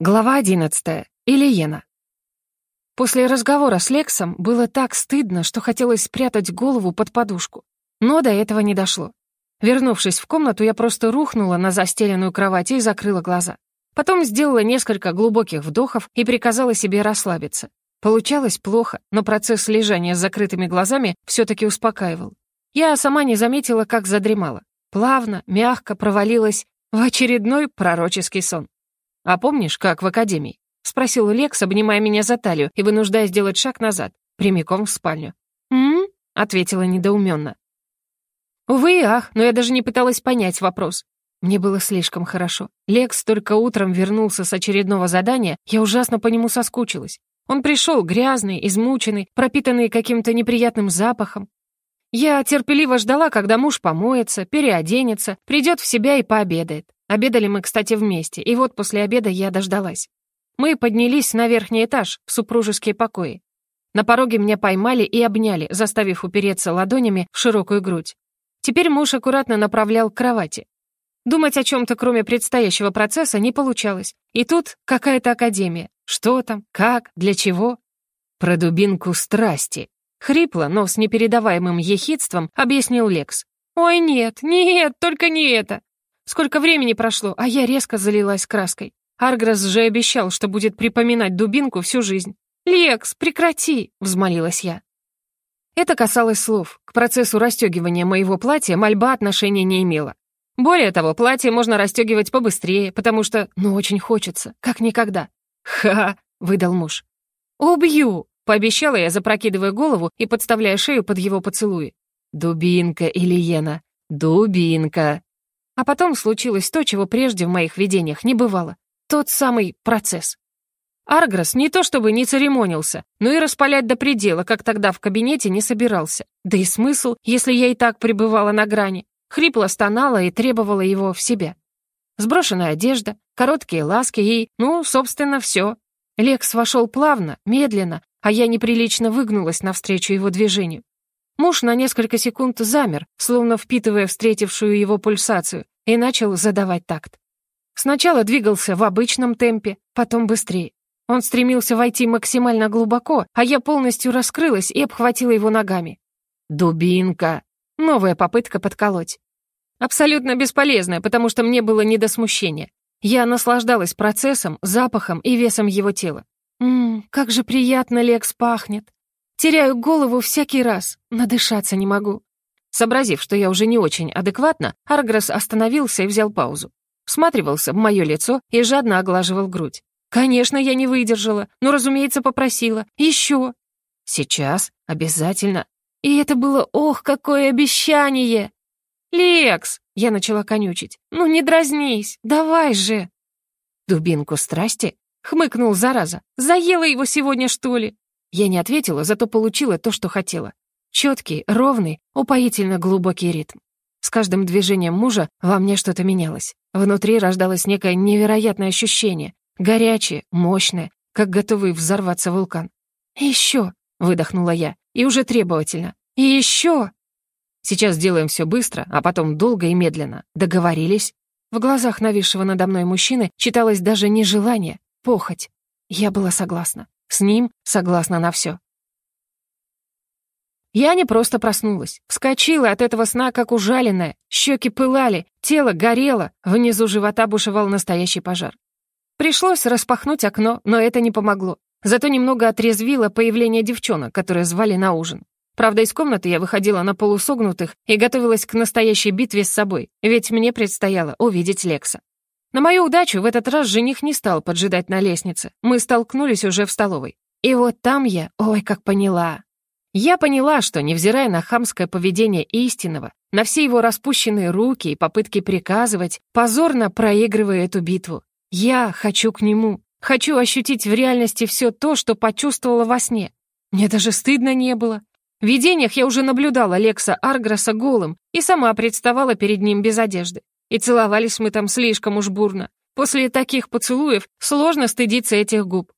Глава 11. Ильена. После разговора с Лексом было так стыдно, что хотелось спрятать голову под подушку. Но до этого не дошло. Вернувшись в комнату, я просто рухнула на застеленную кровать и закрыла глаза. Потом сделала несколько глубоких вдохов и приказала себе расслабиться. Получалось плохо, но процесс лежания с закрытыми глазами все-таки успокаивал. Я сама не заметила, как задремала. Плавно, мягко провалилась в очередной пророческий сон. «А помнишь, как в академии?» — спросил Лекс, обнимая меня за талию и вынуждая сделать шаг назад, прямиком в спальню. «М?», ответила недоуменно. Увы и ах, но я даже не пыталась понять вопрос. Мне было слишком хорошо. Лекс только утром вернулся с очередного задания, я ужасно по нему соскучилась. Он пришел грязный, измученный, пропитанный каким-то неприятным запахом. Я терпеливо ждала, когда муж помоется, переоденется, придет в себя и пообедает. Обедали мы, кстати, вместе, и вот после обеда я дождалась. Мы поднялись на верхний этаж, в супружеские покои. На пороге меня поймали и обняли, заставив упереться ладонями в широкую грудь. Теперь муж аккуратно направлял к кровати. Думать о чем-то, кроме предстоящего процесса, не получалось. И тут какая-то академия. Что там, как, для чего? Про дубинку страсти. Хрипло, но с непередаваемым ехидством объяснил Лекс. «Ой, нет, нет, только не это!» Сколько времени прошло, а я резко залилась краской. Аргресс же обещал, что будет припоминать дубинку всю жизнь. «Лекс, прекрати!» — взмолилась я. Это касалось слов. К процессу расстегивания моего платья мольба отношения не имела. Более того, платье можно расстегивать побыстрее, потому что, ну, очень хочется, как никогда. «Ха!» — выдал муж. «Убью!» — пообещала я, запрокидывая голову и подставляя шею под его поцелуи. «Дубинка, Ильена, дубинка!» А потом случилось то, чего прежде в моих видениях не бывало. Тот самый процесс. Аргрос не то чтобы не церемонился, но и распалять до предела, как тогда в кабинете, не собирался. Да и смысл, если я и так пребывала на грани. Хрипло стонала и требовала его в себя. Сброшенная одежда, короткие ласки и, ну, собственно, все. Лекс вошел плавно, медленно, а я неприлично выгнулась навстречу его движению. Муж на несколько секунд замер, словно впитывая встретившую его пульсацию, и начал задавать такт. Сначала двигался в обычном темпе, потом быстрее. Он стремился войти максимально глубоко, а я полностью раскрылась и обхватила его ногами. «Дубинка!» Новая попытка подколоть. Абсолютно бесполезная, потому что мне было не до смущения. Я наслаждалась процессом, запахом и весом его тела. «Ммм, как же приятно Лекс пахнет!» Теряю голову всякий раз, надышаться не могу. Сообразив, что я уже не очень адекватна, Аргресс остановился и взял паузу. Всматривался в мое лицо и жадно оглаживал грудь. Конечно, я не выдержала, но, разумеется, попросила. Еще. Сейчас, обязательно. И это было, ох, какое обещание! «Лекс!» — я начала конючить. «Ну не дразнись, давай же!» «Дубинку страсти?» — хмыкнул зараза. «Заела его сегодня, что ли?» Я не ответила, зато получила то, что хотела. Четкий, ровный, упоительно глубокий ритм. С каждым движением мужа во мне что-то менялось. Внутри рождалось некое невероятное ощущение, горячее, мощное, как готовый взорваться вулкан. «Еще!» — выдохнула я, и уже требовательно. «И еще!» «Сейчас сделаем все быстро, а потом долго и медленно. Договорились?» В глазах нависшего надо мной мужчины читалось даже не желание, похоть. Я была согласна. С ним согласна на все. Я не просто проснулась. Вскочила от этого сна, как ужаленная. Щеки пылали, тело горело, внизу живота бушевал настоящий пожар. Пришлось распахнуть окно, но это не помогло. Зато немного отрезвило появление девчонок, которые звали на ужин. Правда, из комнаты я выходила на полусогнутых и готовилась к настоящей битве с собой, ведь мне предстояло увидеть Лекса. На мою удачу в этот раз жених не стал поджидать на лестнице. Мы столкнулись уже в столовой. И вот там я, ой, как поняла. Я поняла, что, невзирая на хамское поведение истинного, на все его распущенные руки и попытки приказывать, позорно проигрываю эту битву. Я хочу к нему. Хочу ощутить в реальности все то, что почувствовала во сне. Мне даже стыдно не было. В видениях я уже наблюдала Лекса Арграса голым и сама представала перед ним без одежды. И целовались мы там слишком уж бурно. После таких поцелуев сложно стыдиться этих губ.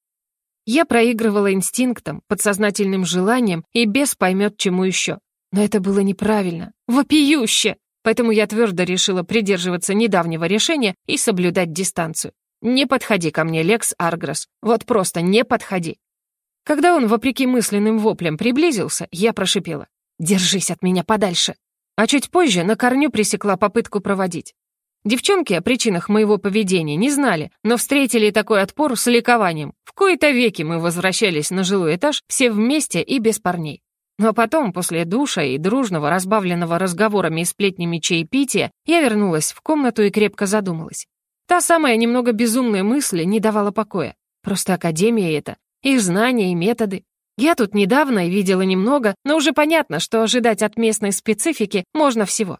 Я проигрывала инстинктом, подсознательным желанием и без поймет чему еще. Но это было неправильно, вопиюще. Поэтому я твердо решила придерживаться недавнего решения и соблюдать дистанцию. «Не подходи ко мне, Лекс Аргресс. Вот просто не подходи». Когда он, вопреки мысленным воплям, приблизился, я прошипела. «Держись от меня подальше». А чуть позже на корню пресекла попытку проводить. Девчонки о причинах моего поведения не знали, но встретили такой отпор с ликованием. В кои-то веки мы возвращались на жилой этаж все вместе и без парней. Ну а потом, после душа и дружного, разбавленного разговорами и сплетнями чаепития, я вернулась в комнату и крепко задумалась. Та самая немного безумная мысль не давала покоя. Просто академия это, их знания и методы. Я тут недавно и видела немного, но уже понятно, что ожидать от местной специфики можно всего.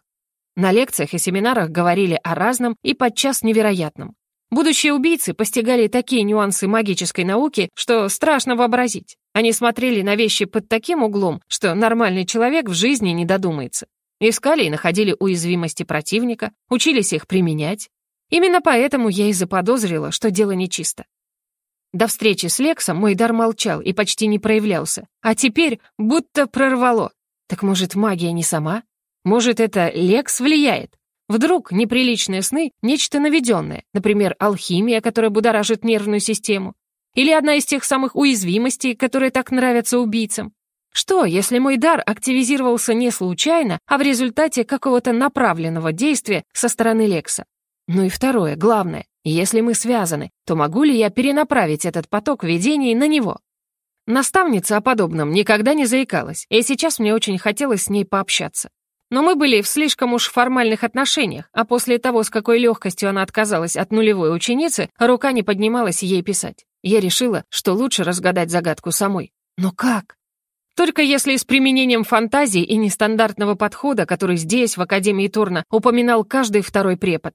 На лекциях и семинарах говорили о разном и подчас невероятном. Будущие убийцы постигали такие нюансы магической науки, что страшно вообразить. Они смотрели на вещи под таким углом, что нормальный человек в жизни не додумается. Искали и находили уязвимости противника, учились их применять. Именно поэтому я и заподозрила, что дело нечисто. До встречи с Лексом мой дар молчал и почти не проявлялся, а теперь будто прорвало. Так может, магия не сама? Может, это Лекс влияет? Вдруг неприличные сны — нечто наведенное, например, алхимия, которая будоражит нервную систему? Или одна из тех самых уязвимостей, которые так нравятся убийцам? Что, если мой дар активизировался не случайно, а в результате какого-то направленного действия со стороны Лекса? Ну и второе, главное, если мы связаны, то могу ли я перенаправить этот поток видений на него? Наставница о подобном никогда не заикалась, и сейчас мне очень хотелось с ней пообщаться. Но мы были в слишком уж формальных отношениях, а после того, с какой легкостью она отказалась от нулевой ученицы, рука не поднималась ей писать. Я решила, что лучше разгадать загадку самой. Но как? Только если с применением фантазии и нестандартного подхода, который здесь, в Академии Турна, упоминал каждый второй препод.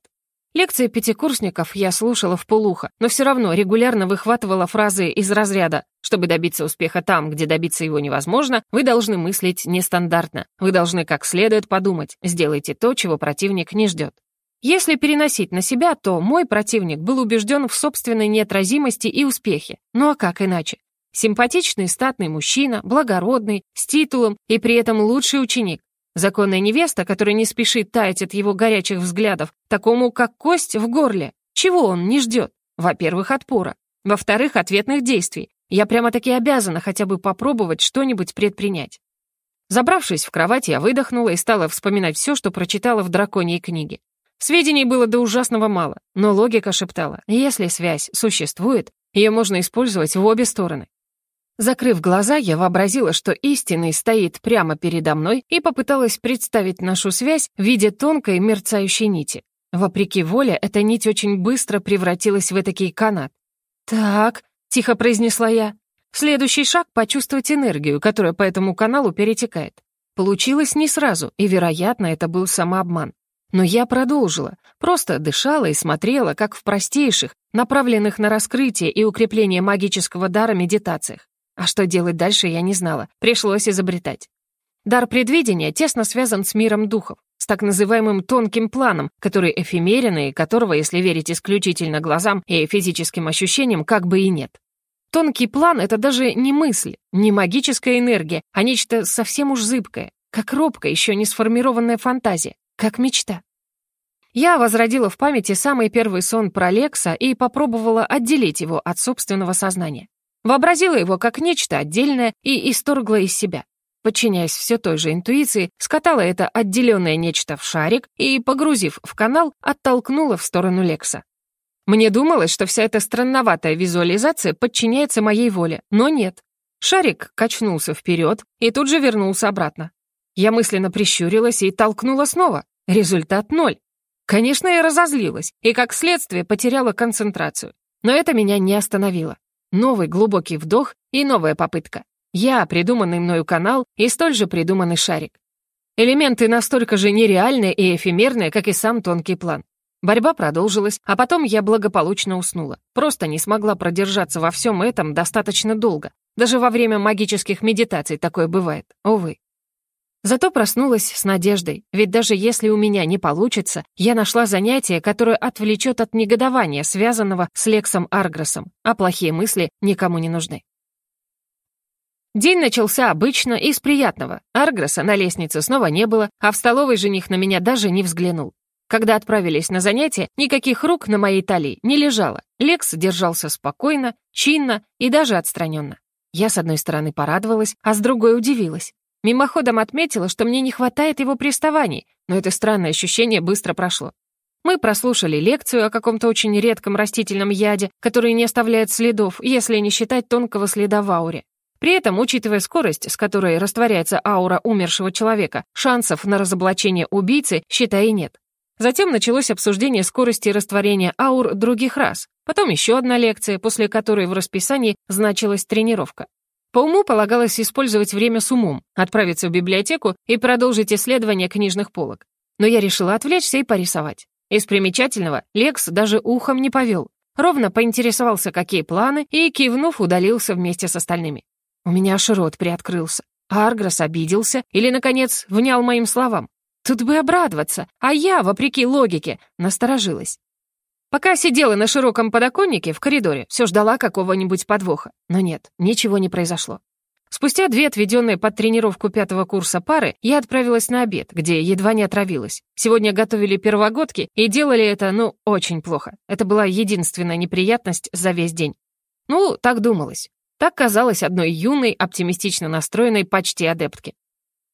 Лекции пятикурсников я слушала в полухо, но все равно регулярно выхватывала фразы из разряда «Чтобы добиться успеха там, где добиться его невозможно, вы должны мыслить нестандартно. Вы должны как следует подумать, сделайте то, чего противник не ждет». Если переносить на себя, то мой противник был убежден в собственной неотразимости и успехе. Ну а как иначе? Симпатичный статный мужчина, благородный, с титулом и при этом лучший ученик. Законная невеста, которая не спешит таять от его горячих взглядов, такому, как кость в горле. Чего он не ждет? Во-первых, отпора. Во-вторых, ответных действий. Я прямо-таки обязана хотя бы попробовать что-нибудь предпринять. Забравшись в кровать, я выдохнула и стала вспоминать все, что прочитала в драконьей книге. Сведений было до ужасного мало, но логика шептала, если связь существует, ее можно использовать в обе стороны. Закрыв глаза, я вообразила, что истинный стоит прямо передо мной и попыталась представить нашу связь в виде тонкой мерцающей нити. Вопреки воле, эта нить очень быстро превратилась в этакий канат. «Так», — тихо произнесла я, — «следующий шаг — почувствовать энергию, которая по этому каналу перетекает». Получилось не сразу, и, вероятно, это был самообман. Но я продолжила, просто дышала и смотрела, как в простейших, направленных на раскрытие и укрепление магического дара медитациях. А что делать дальше, я не знала. Пришлось изобретать. Дар предвидения тесно связан с миром духов, с так называемым тонким планом, который эфемерен и которого, если верить исключительно глазам и физическим ощущениям, как бы и нет. Тонкий план — это даже не мысль, не магическая энергия, а нечто совсем уж зыбкое, как робкая, еще не сформированная фантазия, как мечта. Я возродила в памяти самый первый сон про Лекса и попробовала отделить его от собственного сознания. Вообразила его как нечто отдельное и исторгла из себя. Подчиняясь все той же интуиции, скатала это отделенное нечто в шарик и, погрузив в канал, оттолкнула в сторону Лекса. Мне думалось, что вся эта странноватая визуализация подчиняется моей воле, но нет. Шарик качнулся вперед и тут же вернулся обратно. Я мысленно прищурилась и толкнула снова. Результат ноль. Конечно, я разозлилась и, как следствие, потеряла концентрацию. Но это меня не остановило. Новый глубокий вдох и новая попытка. Я, придуманный мною канал и столь же придуманный шарик. Элементы настолько же нереальные и эфемерные, как и сам тонкий план. Борьба продолжилась, а потом я благополучно уснула. Просто не смогла продержаться во всем этом достаточно долго. Даже во время магических медитаций такое бывает, увы. Зато проснулась с надеждой, ведь даже если у меня не получится, я нашла занятие, которое отвлечет от негодования, связанного с Лексом Аргросом, а плохие мысли никому не нужны. День начался обычно и с приятного. Аргроса на лестнице снова не было, а в столовой жених на меня даже не взглянул. Когда отправились на занятия, никаких рук на моей талии не лежало. Лекс держался спокойно, чинно и даже отстраненно. Я, с одной стороны, порадовалась, а с другой удивилась. Мимоходом отметила, что мне не хватает его приставаний, но это странное ощущение быстро прошло. Мы прослушали лекцию о каком-то очень редком растительном яде, который не оставляет следов, если не считать тонкого следа в ауре. При этом, учитывая скорость, с которой растворяется аура умершего человека, шансов на разоблачение убийцы, считай, нет. Затем началось обсуждение скорости растворения аур других рас. Потом еще одна лекция, после которой в расписании значилась тренировка. По уму полагалось использовать время с умом, отправиться в библиотеку и продолжить исследование книжных полок. Но я решила отвлечься и порисовать. Из примечательного Лекс даже ухом не повел. Ровно поинтересовался, какие планы, и, кивнув, удалился вместе с остальными. У меня аж рот приоткрылся. Аргрос обиделся или, наконец, внял моим словам. Тут бы обрадоваться, а я, вопреки логике, насторожилась. Пока сидела на широком подоконнике в коридоре, все ждала какого-нибудь подвоха. Но нет, ничего не произошло. Спустя две отведенные под тренировку пятого курса пары, я отправилась на обед, где едва не отравилась. Сегодня готовили первогодки и делали это, ну, очень плохо. Это была единственная неприятность за весь день. Ну, так думалось. Так казалось одной юной, оптимистично настроенной почти адептке.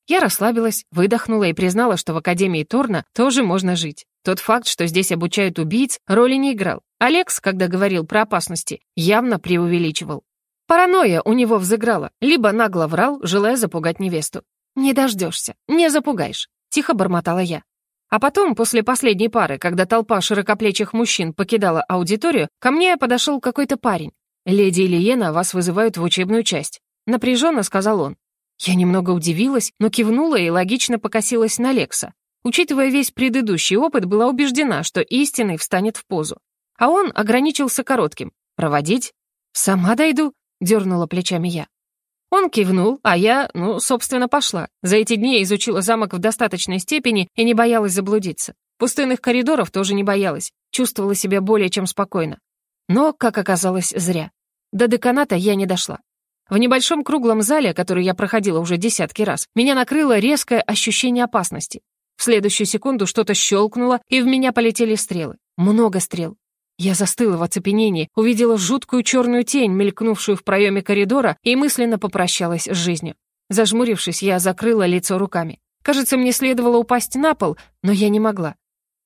Я расслабилась, выдохнула и признала, что в Академии Торна тоже можно жить. Тот факт, что здесь обучают убийц, роли не играл. Алекс, когда говорил про опасности, явно преувеличивал. Паранойя у него взыграла, либо нагло врал, желая запугать невесту. «Не дождешься, не запугаешь», — тихо бормотала я. А потом, после последней пары, когда толпа широкоплечих мужчин покидала аудиторию, ко мне подошел какой-то парень. «Леди Ильена вас вызывают в учебную часть», — напряженно сказал он. Я немного удивилась, но кивнула и логично покосилась на Лекса. Учитывая весь предыдущий опыт, была убеждена, что истинный встанет в позу. А он ограничился коротким. «Проводить?» «Сама дойду», — дернула плечами я. Он кивнул, а я, ну, собственно, пошла. За эти дни изучила замок в достаточной степени и не боялась заблудиться. Пустынных коридоров тоже не боялась, чувствовала себя более чем спокойно. Но, как оказалось, зря. До деканата я не дошла. В небольшом круглом зале, который я проходила уже десятки раз, меня накрыло резкое ощущение опасности. В следующую секунду что-то щелкнуло, и в меня полетели стрелы. Много стрел. Я застыла в оцепенении, увидела жуткую черную тень, мелькнувшую в проеме коридора, и мысленно попрощалась с жизнью. Зажмурившись, я закрыла лицо руками. Кажется, мне следовало упасть на пол, но я не могла.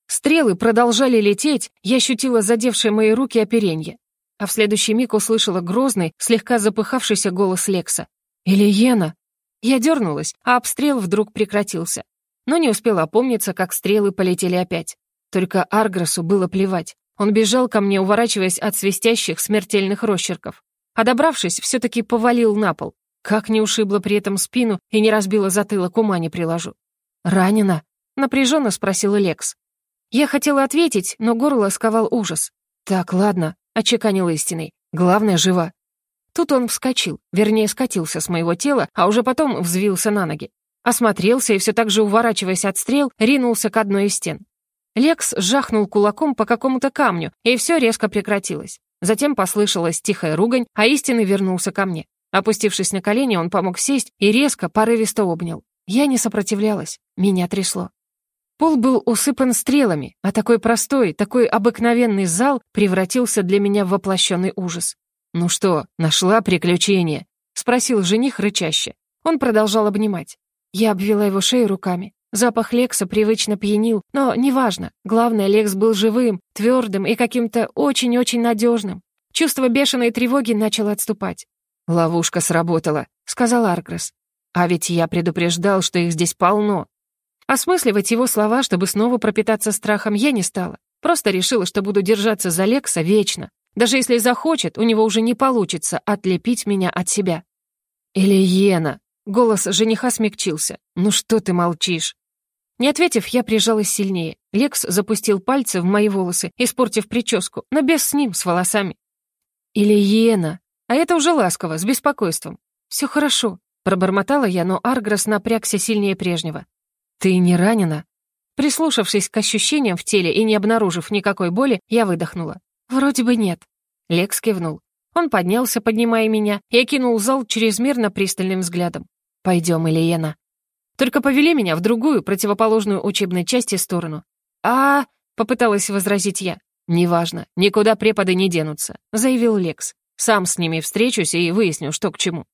Стрелы продолжали лететь, я ощутила задевшие мои руки оперенье а в следующий миг услышала грозный, слегка запыхавшийся голос Лекса. «Ильена!» Я дернулась, а обстрел вдруг прекратился. Но не успела опомниться, как стрелы полетели опять. Только Аргросу было плевать. Он бежал ко мне, уворачиваясь от свистящих смертельных росчерков. А добравшись, все-таки повалил на пол. Как не ушибло при этом спину и не разбило затылок, ума не приложу. «Ранена?» — напряженно спросил Лекс. Я хотела ответить, но горло сковал ужас. «Так, ладно, очеканил истиной. «Главное, жива». Тут он вскочил, вернее, скатился с моего тела, а уже потом взвился на ноги. Осмотрелся и все так же, уворачиваясь от стрел, ринулся к одной из стен. Лекс жахнул кулаком по какому-то камню, и все резко прекратилось. Затем послышалась тихая ругань, а истинный вернулся ко мне. Опустившись на колени, он помог сесть и резко, порывисто обнял. Я не сопротивлялась, меня трясло. Пол был усыпан стрелами, а такой простой, такой обыкновенный зал превратился для меня в воплощенный ужас. «Ну что, нашла приключение?» — спросил жених рычаще. Он продолжал обнимать. Я обвела его шею руками. Запах Лекса привычно пьянил, но неважно. Главное, Лекс был живым, твердым и каким-то очень-очень надежным. Чувство бешеной тревоги начало отступать. «Ловушка сработала», — сказал Аргресс. «А ведь я предупреждал, что их здесь полно. Осмысливать его слова, чтобы снова пропитаться страхом, я не стала. Просто решила, что буду держаться за Лекса вечно. Даже если захочет, у него уже не получится отлепить меня от себя. «Ильена!» — голос жениха смягчился. «Ну что ты молчишь?» Не ответив, я прижалась сильнее. Лекс запустил пальцы в мои волосы, испортив прическу, но без с ним, с волосами. «Ильена!» А это уже ласково, с беспокойством. «Все хорошо», — пробормотала я, но Аргрос напрягся сильнее прежнего. «Ты не ранена?» Прислушавшись к ощущениям в теле и не обнаружив никакой боли, я выдохнула. «Вроде бы нет». Лекс кивнул. Он поднялся, поднимая меня, и окинул зал чрезмерно пристальным взглядом. «Пойдем, Ильена». Только повели меня в другую, противоположную учебной части сторону. «А...» — попыталась возразить я. «Неважно, никуда преподы не денутся», — заявил Лекс. «Сам с ними встречусь и выясню, что к чему».